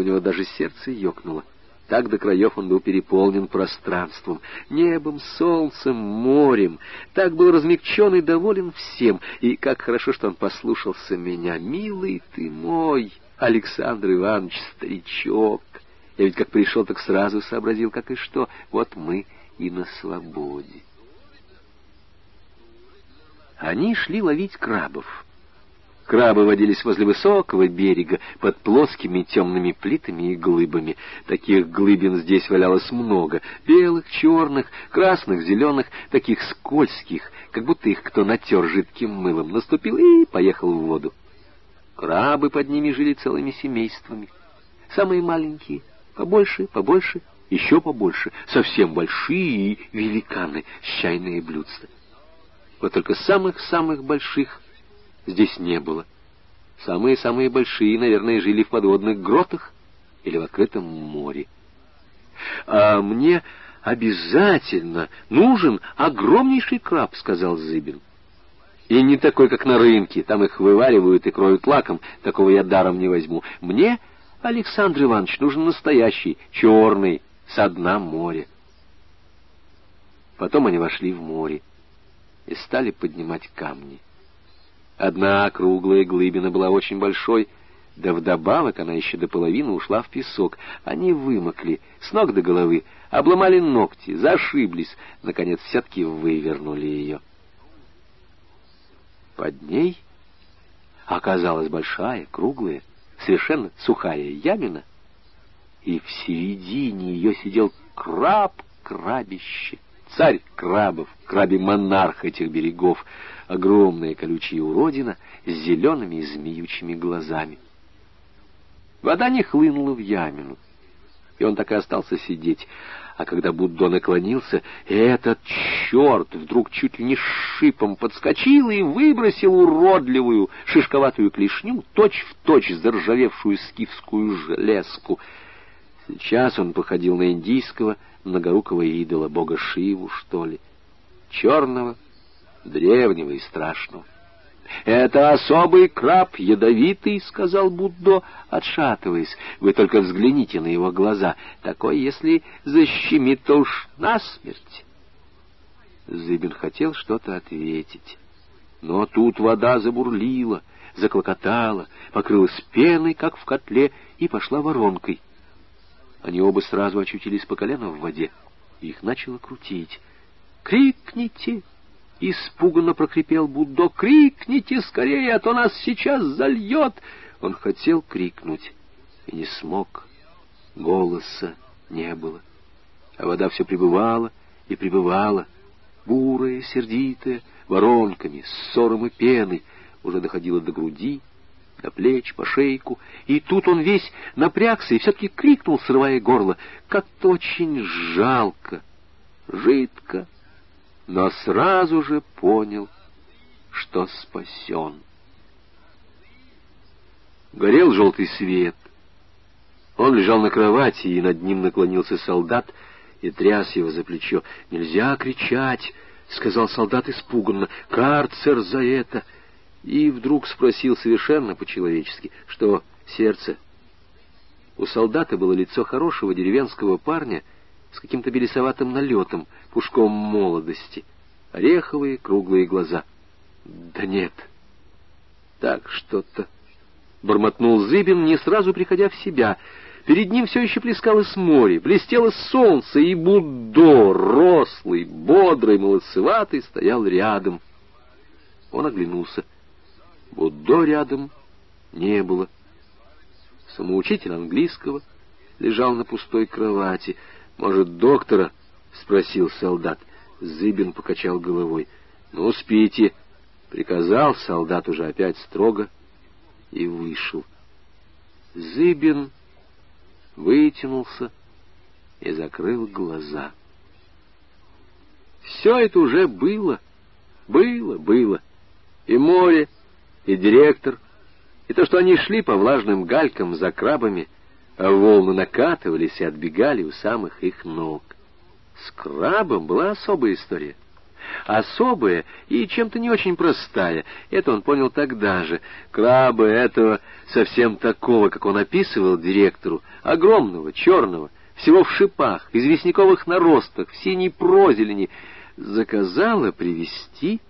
У него даже сердце ёкнуло. Так до краев он был переполнен пространством, небом, солнцем, морем. Так был размягчен и доволен всем. И как хорошо, что он послушался меня. Милый ты мой, Александр Иванович, старичок. Я ведь как пришел, так сразу сообразил, как и что. Вот мы и на свободе. Они шли ловить крабов. Крабы водились возле высокого берега, под плоскими темными плитами и глыбами. Таких глыбин здесь валялось много. Белых, черных, красных, зеленых, таких скользких, как будто их кто натер жидким мылом. Наступил и поехал в воду. Крабы под ними жили целыми семействами. Самые маленькие, побольше, побольше, еще побольше, совсем большие и великаны чайные блюдца. Вот только самых-самых больших здесь не было. Самые-самые большие, наверное, жили в подводных гротах или в открытом море. «А мне обязательно нужен огромнейший краб», — сказал Зыбин. «И не такой, как на рынке, там их вываривают и кроют лаком, такого я даром не возьму. Мне, Александр Иванович, нужен настоящий, черный, со дна моря». Потом они вошли в море и стали поднимать камни. Одна круглая глыбина была очень большой, да вдобавок она еще до половины ушла в песок. Они вымокли с ног до головы, обломали ногти, зашиблись, наконец все-таки вывернули ее. Под ней оказалась большая, круглая, совершенно сухая ямина, и в середине ее сидел краб-крабище, царь крабов, крабе-монарх этих берегов — огромная колючая уродина с зелеными и змеючими глазами. Вода не хлынула в ямину, и он так и остался сидеть. А когда Буддо наклонился, этот черт вдруг чуть ли не шипом подскочил и выбросил уродливую шишковатую клешню, точь-в-точь точь заржавевшую скифскую железку. Сейчас он походил на индийского многорукого идола, бога Шиву, что ли, черного, древнего и страшного. «Это особый краб, ядовитый», — сказал Буддо, отшатываясь. «Вы только взгляните на его глаза. Такой, если защемит, то уж насмерть». Зыбин хотел что-то ответить. Но тут вода забурлила, заклокотала, покрылась пеной, как в котле, и пошла воронкой. Они оба сразу очутились по колено в воде. Их начало крутить. «Крикните!» Испуганно прокрепел Буддо. «Крикните скорее, а то нас сейчас зальет!» Он хотел крикнуть и не смог. Голоса не было. А вода все пребывала и пребывала, бурая, сердитая, воронками, ссором и пеной, уже доходила до груди, до плеч, по шейку, и тут он весь напрягся и все-таки крикнул, срывая горло, как-то очень жалко, жидко, но сразу же понял, что спасен. Горел желтый свет. Он лежал на кровати, и над ним наклонился солдат и тряс его за плечо. «Нельзя кричать!» — сказал солдат испуганно. «Карцер за это!» И вдруг спросил совершенно по-человечески, что сердце. У солдата было лицо хорошего деревенского парня — с каким-то белесоватым налетом, пушком молодости, ореховые круглые глаза. Да нет, так что-то... Бормотнул Зыбин, не сразу приходя в себя. Перед ним все еще плескалось море, блестело солнце, и Буддо, рослый, бодрый, молодцеватый, стоял рядом. Он оглянулся. Буддо рядом не было. Самоучитель английского лежал на пустой кровати — «Может, доктора?» — спросил солдат. Зыбин покачал головой. «Ну, спите!» — приказал солдат уже опять строго и вышел. Зыбин вытянулся и закрыл глаза. Все это уже было, было, было. И море, и директор, и то, что они шли по влажным галькам за крабами — а волны накатывались и отбегали у самых их ног. С крабом была особая история. особая и чем-то не очень простая. Это он понял тогда же. Краба этого совсем такого, как он описывал директору, огромного, черного, всего в шипах, известняковых наростах, в синей прозелени, заказала привезти